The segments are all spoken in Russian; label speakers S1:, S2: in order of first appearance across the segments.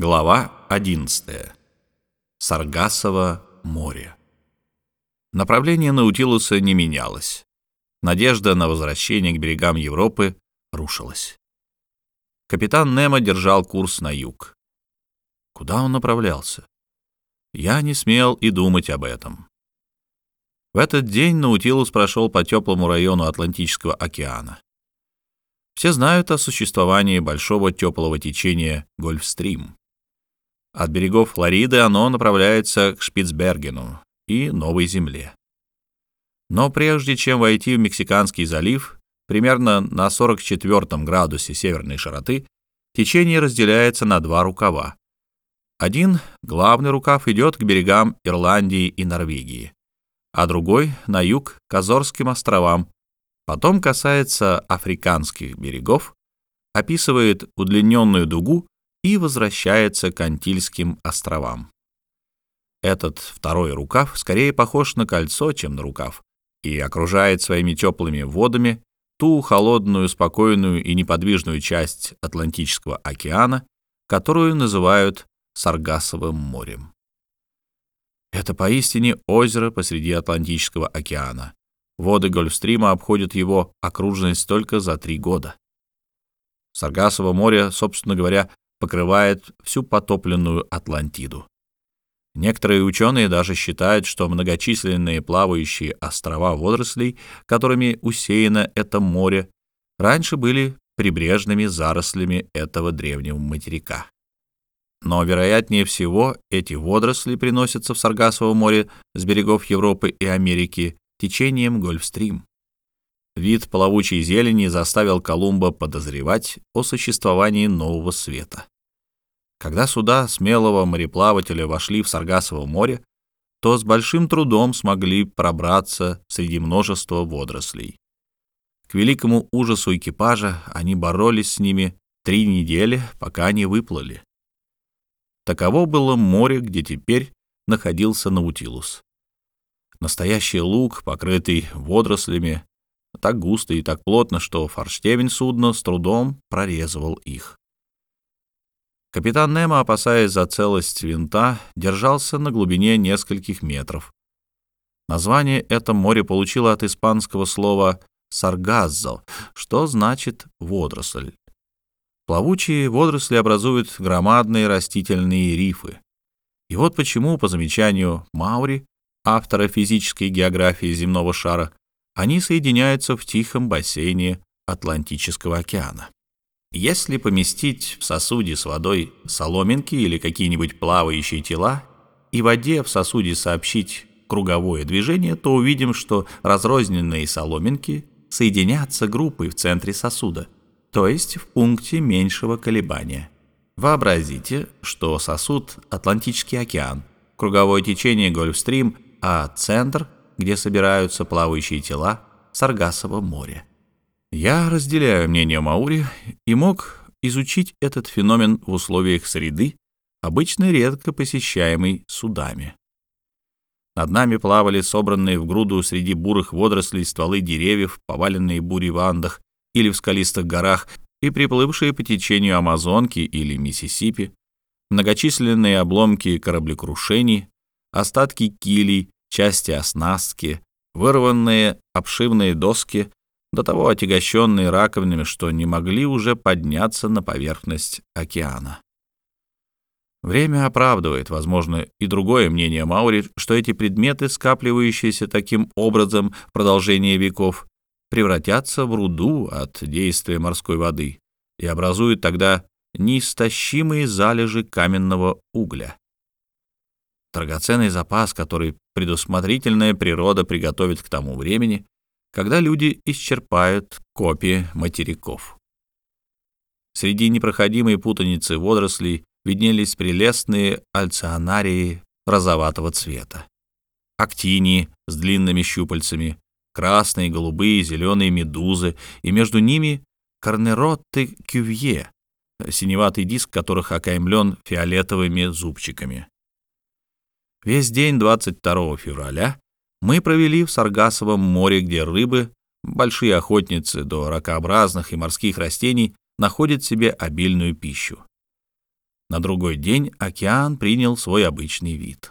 S1: Глава 11. Саргассово море. Направление Наутилуса не менялось. Надежда на возвращение к берегам Европы рушилась. Капитан Немо держал курс на юг. Куда он направлялся? Я не смел и думать об этом. В этот день Наутилус прошел по теплому району Атлантического океана. Все знают о существовании большого теплого течения Гольфстрим. От берегов Флориды оно направляется к Шпицбергену и Новой Земле. Но прежде чем войти в Мексиканский залив, примерно на 44 градусе северной широты, течение разделяется на два рукава. Один, главный рукав, идет к берегам Ирландии и Норвегии, а другой — на юг, к Азорским островам, потом касается африканских берегов, описывает удлиненную дугу и возвращается к Антильским островам. Этот второй рукав скорее похож на кольцо, чем на рукав, и окружает своими теплыми водами ту холодную, спокойную и неподвижную часть Атлантического океана, которую называют Саргассовым морем. Это поистине озеро посреди Атлантического океана. Воды Гольфстрима обходят его окружность только за три года. Саргассово море, собственно говоря, покрывает всю потопленную Атлантиду. Некоторые ученые даже считают, что многочисленные плавающие острова водорослей, которыми усеяно это море, раньше были прибрежными зарослями этого древнего материка. Но, вероятнее всего, эти водоросли приносятся в Саргассово море с берегов Европы и Америки течением Гольфстрим. Вид плавучей зелени заставил Колумба подозревать о существовании нового света. Когда суда смелого мореплавателя вошли в Саргасово море, то с большим трудом смогли пробраться среди множества водорослей. К великому ужасу экипажа они боролись с ними три недели, пока не выплыли. Таково было море, где теперь находился Наутилус. Настоящий луг, покрытый водорослями, так густо и так плотно, что форштевень судна с трудом прорезывал их. Капитан Немо, опасаясь за целость винта, держался на глубине нескольких метров. Название это море получило от испанского слова «саргаззо», что значит «водоросль». Плавучие водоросли образуют громадные растительные рифы. И вот почему, по замечанию Маури, автора физической географии земного шара, они соединяются в тихом бассейне Атлантического океана. Если поместить в сосуде с водой соломинки или какие-нибудь плавающие тела и воде в сосуде сообщить круговое движение, то увидим, что разрозненные соломинки соединятся группой в центре сосуда, то есть в пункте меньшего колебания. Вообразите, что сосуд — Атлантический океан, круговое течение — Гольфстрим, а центр — где собираются плавающие тела Саргасово море. Я разделяю мнение Маури и мог изучить этот феномен в условиях среды, обычно редко посещаемой судами. Над нами плавали собранные в груду среди бурых водорослей стволы деревьев, поваленные бури в Андах или в скалистых горах, и приплывшие по течению Амазонки или Миссисипи, многочисленные обломки кораблекрушений, остатки килей, части оснастки, вырванные обшивные доски, до того отягощенные раковинами, что не могли уже подняться на поверхность океана. Время оправдывает, возможно, и другое мнение Маури, что эти предметы, скапливающиеся таким образом в продолжение веков, превратятся в руду от действия морской воды и образуют тогда неистощимые залежи каменного угля. Драгоценный запас, который предусмотрительная природа приготовит к тому времени, когда люди исчерпают копии материков. Среди непроходимой путаницы водорослей виднелись прелестные альционарии розоватого цвета, актинии с длинными щупальцами, красные, голубые, зеленые медузы, и между ними корнеротты кювье, синеватый диск которых окаймлен фиолетовыми зубчиками. Весь день 22 февраля мы провели в Саргасовом море, где рыбы, большие охотницы до ракообразных и морских растений, находят себе обильную пищу. На другой день океан принял свой обычный вид.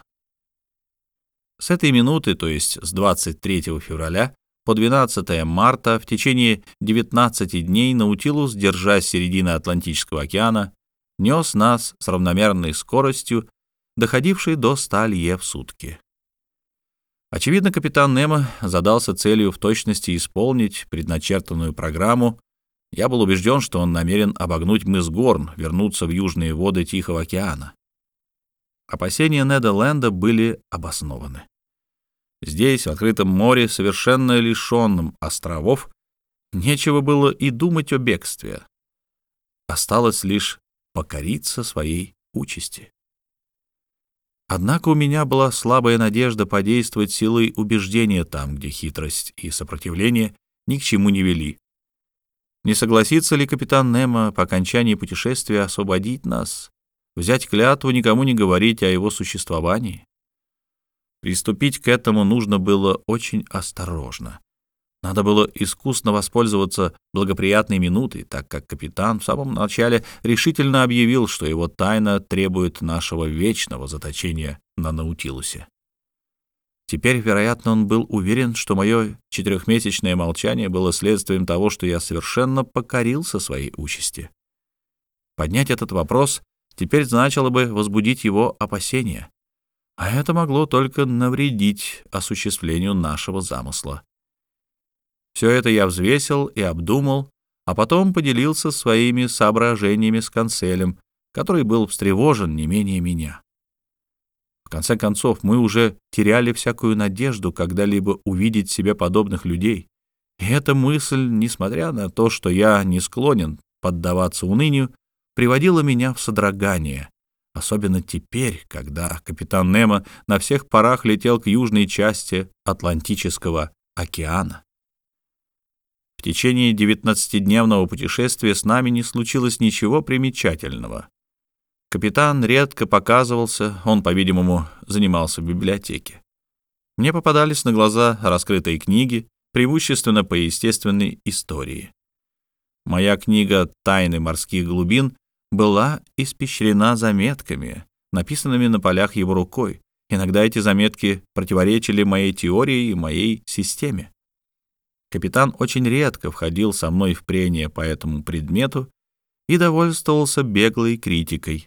S1: С этой минуты, то есть с 23 февраля по 12 марта, в течение 19 дней Наутилус, держась середины Атлантического океана, нес нас с равномерной скоростью, доходившей до 100 лье в сутки. Очевидно, капитан Немо задался целью в точности исполнить предначертанную программу. Я был убежден, что он намерен обогнуть мыс Горн, вернуться в южные воды Тихого океана. Опасения Неда Ленда были обоснованы. Здесь, в открытом море, совершенно лишенном островов, нечего было и думать о бегстве. Осталось лишь покориться своей участи. Однако у меня была слабая надежда подействовать силой убеждения там, где хитрость и сопротивление ни к чему не вели. Не согласится ли капитан Немо по окончании путешествия освободить нас, взять клятву никому не говорить о его существовании? Приступить к этому нужно было очень осторожно. Надо было искусно воспользоваться благоприятной минутой, так как капитан в самом начале решительно объявил, что его тайна требует нашего вечного заточения на Наутилусе. Теперь, вероятно, он был уверен, что мое четырехмесячное молчание было следствием того, что я совершенно покорился своей участи. Поднять этот вопрос теперь значило бы возбудить его опасения, а это могло только навредить осуществлению нашего замысла. Все это я взвесил и обдумал, а потом поделился своими соображениями с канцелем, который был встревожен не менее меня. В конце концов, мы уже теряли всякую надежду когда-либо увидеть себе подобных людей. И эта мысль, несмотря на то, что я не склонен поддаваться унынию, приводила меня в содрогание, особенно теперь, когда капитан Немо на всех парах летел к южной части Атлантического океана. В течение девятнадцатидневного путешествия с нами не случилось ничего примечательного. Капитан редко показывался, он, по-видимому, занимался в библиотеке. Мне попадались на глаза раскрытые книги, преимущественно по естественной истории. Моя книга «Тайны морских глубин» была испещрена заметками, написанными на полях его рукой. Иногда эти заметки противоречили моей теории и моей системе. Капитан очень редко входил со мной в прение по этому предмету и довольствовался беглой критикой.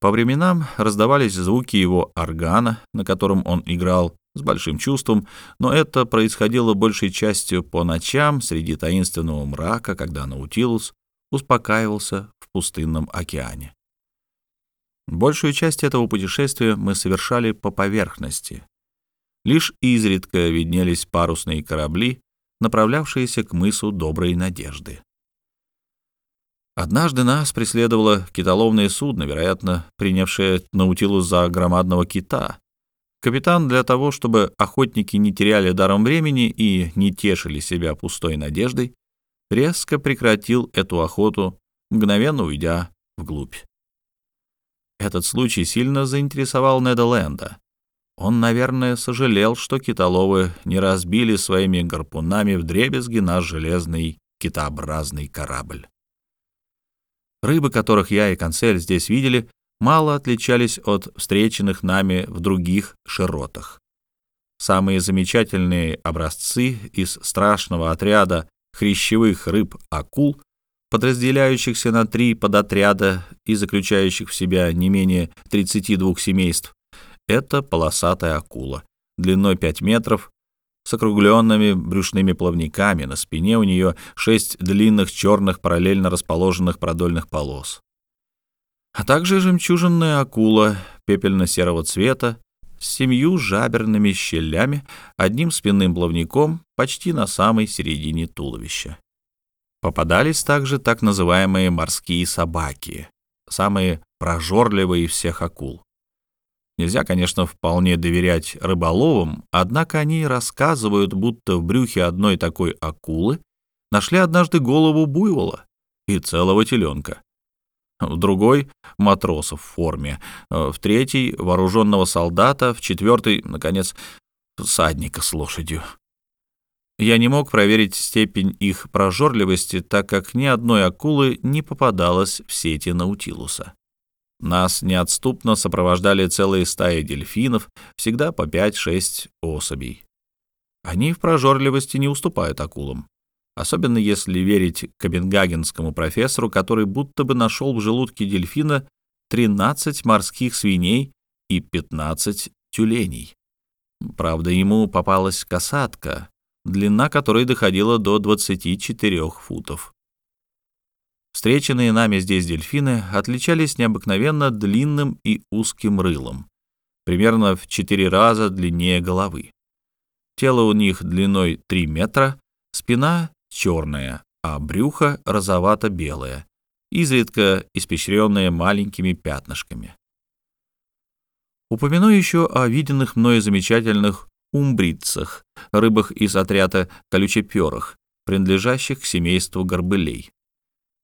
S1: По временам раздавались звуки его органа, на котором он играл с большим чувством, но это происходило большей частью по ночам среди таинственного мрака, когда Наутилус успокаивался в пустынном океане. Большую часть этого путешествия мы совершали по поверхности, Лишь изредка виднелись парусные корабли, направлявшиеся к мысу Доброй Надежды. Однажды нас преследовало китоловное судно, вероятно, принявшее Наутилус за громадного кита. Капитан для того, чтобы охотники не теряли даром времени и не тешили себя пустой надеждой, резко прекратил эту охоту, мгновенно уйдя вглубь. Этот случай сильно заинтересовал Неда Ленда. Он, наверное, сожалел, что китоловы не разбили своими гарпунами вдребезги наш железный китообразный корабль. Рыбы, которых я и консель здесь видели, мало отличались от встреченных нами в других широтах. Самые замечательные образцы из страшного отряда хрящевых рыб-акул, подразделяющихся на три подотряда и заключающих в себя не менее 32 семейств, это полосатая акула, длиной 5 метров, с округленными брюшными плавниками, на спине у нее шесть длинных черных параллельно расположенных продольных полос. А также жемчужинная акула пепельно-серого цвета с семью жаберными щелями, одним спинным плавником почти на самой середине туловища. Попадались также так называемые морские собаки, самые прожорливые из всех акул. Нельзя, конечно, вполне доверять рыболовам, однако они рассказывают, будто в брюхе одной такой акулы нашли однажды голову буйвола и целого теленка. В другой — матроса в форме, в третий — вооруженного солдата, в четвертый, наконец, садника с лошадью. Я не мог проверить степень их прожорливости, так как ни одной акулы не попадалось в сети Наутилуса. Нас неотступно сопровождали целые стаи дельфинов, всегда по 5-6 особей. Они в прожорливости не уступают акулам. Особенно если верить копенгагенскому профессору, который будто бы нашел в желудке дельфина 13 морских свиней и 15 тюленей. Правда, ему попалась касатка, длина которой доходила до 24 футов. Встреченные нами здесь дельфины отличались необыкновенно длинным и узким рылом, примерно в 4 раза длиннее головы. Тело у них длиной 3 метра, спина черная, а брюхо розовато-белое, изредка испещренное маленькими пятнышками. Упомяну еще о виденных мною замечательных умбрицах, рыбах из отряда колючеперых, принадлежащих к семейству горбылей.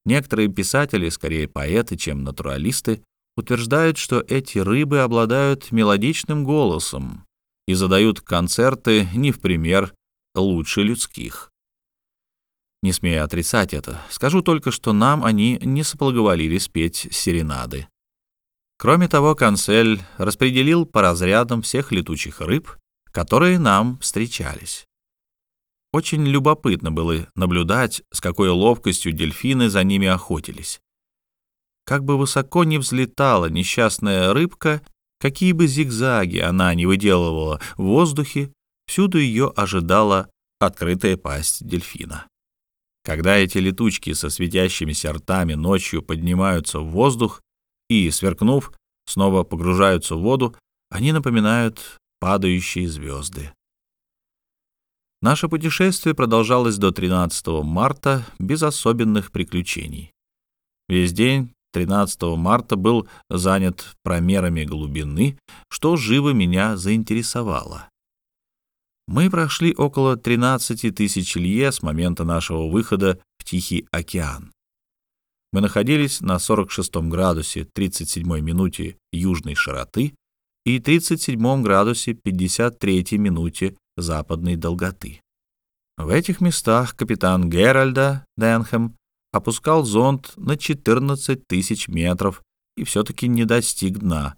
S1: Некоторые писатели, скорее поэты, чем натуралисты, утверждают, что эти рыбы обладают мелодичным голосом и задают концерты не в пример лучше людских. Не смея отрицать это, скажу только, что нам они не соблаговолили спеть серенады. Кроме того, канцель распределил по разрядам всех летучих рыб, которые нам встречались. Очень любопытно было наблюдать, с какой ловкостью дельфины за ними охотились. Как бы высоко ни взлетала несчастная рыбка, какие бы зигзаги она ни выделывала в воздухе, всюду ее ожидала открытая пасть дельфина. Когда эти летучки со светящимися ртами ночью поднимаются в воздух и, сверкнув, снова погружаются в воду, они напоминают падающие звезды. Наше путешествие продолжалось до 13 марта без особенных приключений. Весь день 13 марта был занят промерами глубины, что живо меня заинтересовало. Мы прошли около 13 тысяч лье с момента нашего выхода в Тихий океан. Мы находились на 46 градусе 37 минуте южной широты и 37 градусе 53 минуте западной долготы. В этих местах капитан Геральда Денхэм опускал зонд на 14 тысяч метров и все-таки не достиг дна,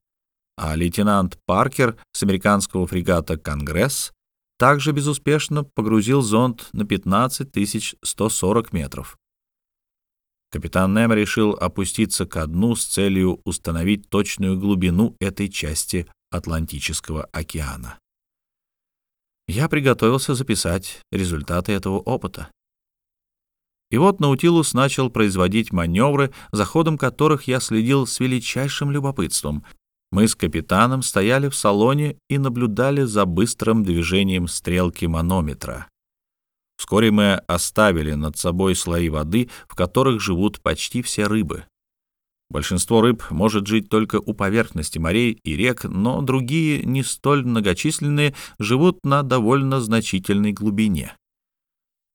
S1: а лейтенант Паркер с американского фрегата «Конгресс» также безуспешно погрузил зонд на 15 140 метров. Капитан Немо решил опуститься ко дну с целью установить точную глубину этой части Атлантического океана. Я приготовился записать результаты этого опыта. И вот Наутилус начал производить маневры, за ходом которых я следил с величайшим любопытством — мы с капитаном стояли в салоне и наблюдали за быстрым движением стрелки манометра. Вскоре мы оставили над собой слои воды, в которых живут почти все рыбы. Большинство рыб может жить только у поверхности морей и рек, но другие, не столь многочисленные, живут на довольно значительной глубине.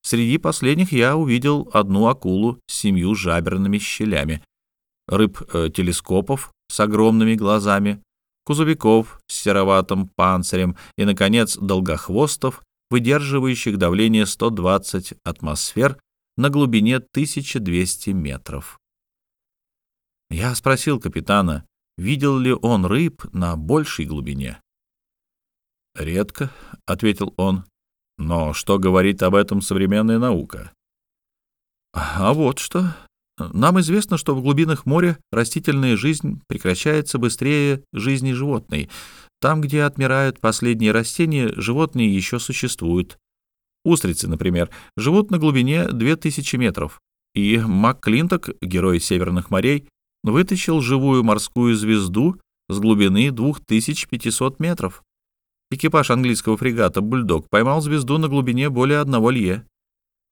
S1: Среди последних я увидел одну акулу с семью жаберными щелями, рыб-телескопов с огромными глазами, кузовиков с сероватым панцирем и, наконец, долгохвостов, выдерживающих давление 120 атмосфер на глубине 1200 метров. Я спросил капитана, видел ли он рыб на большей глубине. «Редко», — ответил он, — «но что говорит об этом современная наука?» «А вот что», нам известно, что в глубинах моря растительная жизнь прекращается быстрее жизни животной. Там, где отмирают последние растения, животные еще существуют. Устрицы, например, живут на глубине 2000 метров. И МакКлинток, герой Северных морей, вытащил живую морскую звезду с глубины 2500 метров. Экипаж английского фрегата «Бульдог» поймал звезду на глубине более одного лье.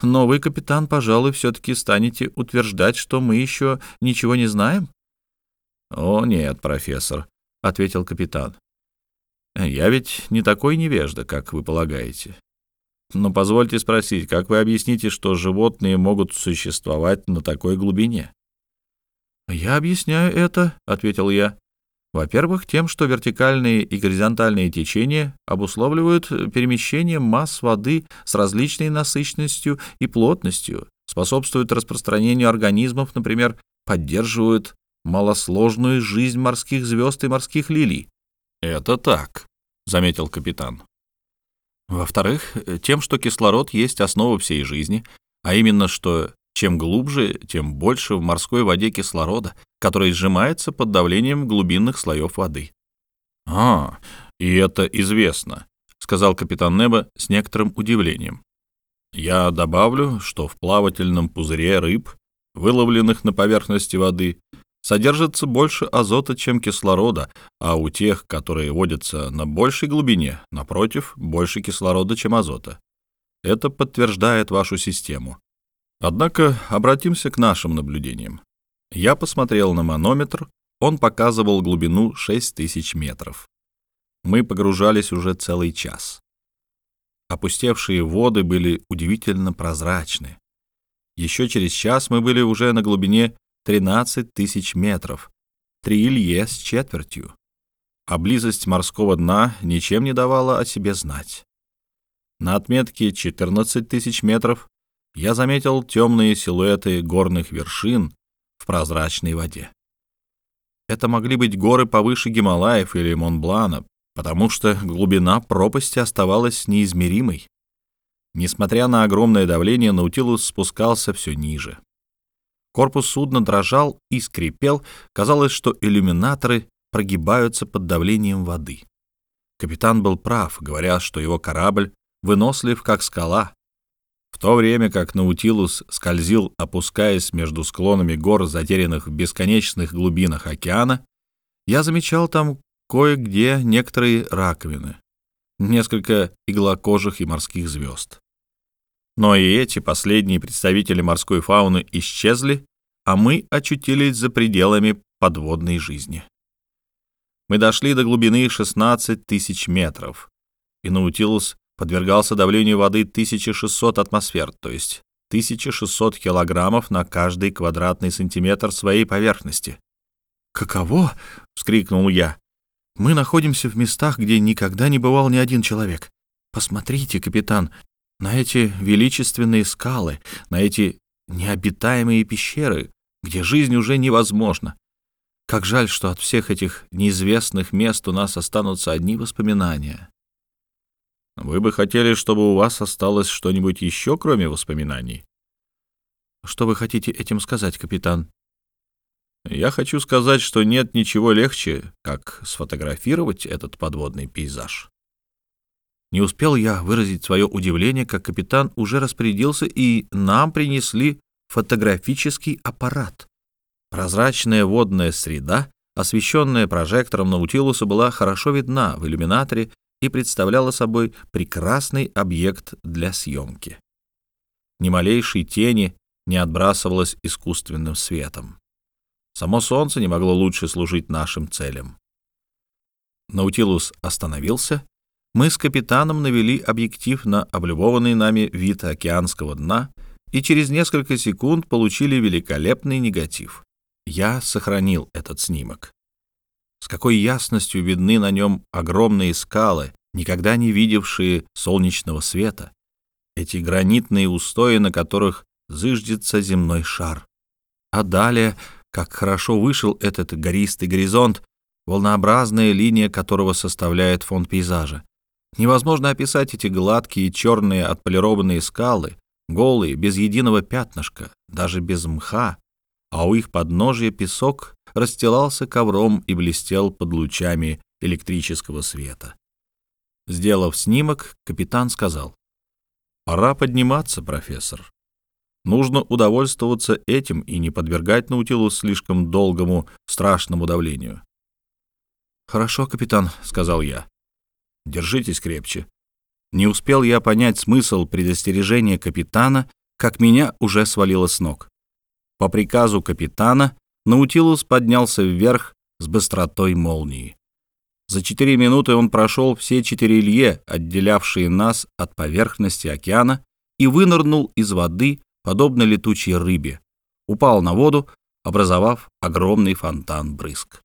S1: Новый капитан, пожалуй, все-таки станете утверждать, что мы еще ничего не знаем? — О, нет, профессор, — ответил капитан. — Я ведь не такой невежда, как вы полагаете. Но позвольте спросить, как вы объясните, что животные могут существовать на такой глубине? — Я объясняю это, — ответил я, во-первых, тем, что вертикальные и горизонтальные течения обусловливают перемещение масс воды с различной насыщенностью и плотностью, способствуют распространению организмов, например, поддерживают малосложную жизнь морских звезд и морских лилий. Это так, заметил капитан. Во-вторых, тем, что кислород есть основа всей жизни, а именно, что чем глубже, тем больше в морской воде кислорода, который сжимается под давлением глубинных слоев воды. «А, и это известно», — сказал капитан Неба с некоторым удивлением. «Я добавлю, что в плавательном пузыре рыб, выловленных на поверхности воды, содержится больше азота, чем кислорода, а у тех, которые водятся на большей глубине, напротив, больше кислорода, чем азота. Это подтверждает вашу систему. Однако обратимся к нашим наблюдениям. Я посмотрел на манометр, он показывал глубину 6000 метров. Мы погружались уже целый час. Опустевшие воды были удивительно прозрачны. Еще через час мы были уже на глубине 13 тысяч метров, три илье с четвертью. А близость морского дна ничем не давала о себе знать. На отметке 14 тысяч метров я заметил темные силуэты горных вершин в прозрачной воде. Это могли быть горы повыше Гималаев или Монблана, потому что глубина пропасти оставалась неизмеримой. Несмотря на огромное давление, Наутилус спускался все ниже. Корпус судна дрожал и скрипел, казалось, что иллюминаторы прогибаются под давлением воды. Капитан был прав, говоря, что его корабль вынослив, как скала, то время как Наутилус скользил, опускаясь между склонами гор, затерянных в бесконечных глубинах океана, я замечал там кое-где некоторые раковины, несколько иглокожих и морских звезд. Но и эти последние представители морской фауны исчезли, а мы очутились за пределами подводной жизни. Мы дошли до глубины 16 тысяч метров, и Наутилус подвергался давлению воды 1600 атмосфер, то есть 1600 килограммов на каждый квадратный сантиметр своей поверхности. «Каково?» — вскрикнул я. «Мы находимся в местах, где никогда не бывал ни один человек. Посмотрите, капитан, на эти величественные скалы, на эти необитаемые пещеры, где жизнь уже невозможна. Как жаль, что от всех этих неизвестных мест у нас останутся одни воспоминания. Вы бы хотели, чтобы у вас осталось что-нибудь еще, кроме воспоминаний? Что вы хотите этим сказать, капитан? Я хочу сказать, что нет ничего легче, как сфотографировать этот подводный пейзаж. Не успел я выразить свое удивление, как капитан уже распорядился, и нам принесли фотографический аппарат. Прозрачная водная среда, освещенная прожектором Наутилуса, была хорошо видна в иллюминаторе и представляла собой прекрасный объект для съемки. Ни малейшей тени не отбрасывалось искусственным светом. Само солнце не могло лучше служить нашим целям. Наутилус остановился. Мы с капитаном навели объектив на облюбованный нами вид океанского дна и через несколько секунд получили великолепный негатив. Я сохранил этот снимок с какой ясностью видны на нем огромные скалы, никогда не видевшие солнечного света, эти гранитные устои, на которых зыждется земной шар. А далее, как хорошо вышел этот гористый горизонт, волнообразная линия которого составляет фон пейзажа. Невозможно описать эти гладкие черные отполированные скалы, голые, без единого пятнышка, даже без мха, а у их подножия песок расстилался ковром и блестел под лучами электрического света. Сделав снимок, капитан сказал, «Пора подниматься, профессор. Нужно удовольствоваться этим и не подвергать Наутилус слишком долгому, страшному давлению». «Хорошо, капитан», — сказал я. «Держитесь крепче». Не успел я понять смысл предостережения капитана, как меня уже свалило с ног. По приказу капитана Наутилус поднялся вверх с быстротой молнии. За четыре минуты он прошел все четыре лье, отделявшие нас от поверхности океана, и вынырнул из воды, подобно летучей рыбе. Упал на воду, образовав огромный фонтан брызг.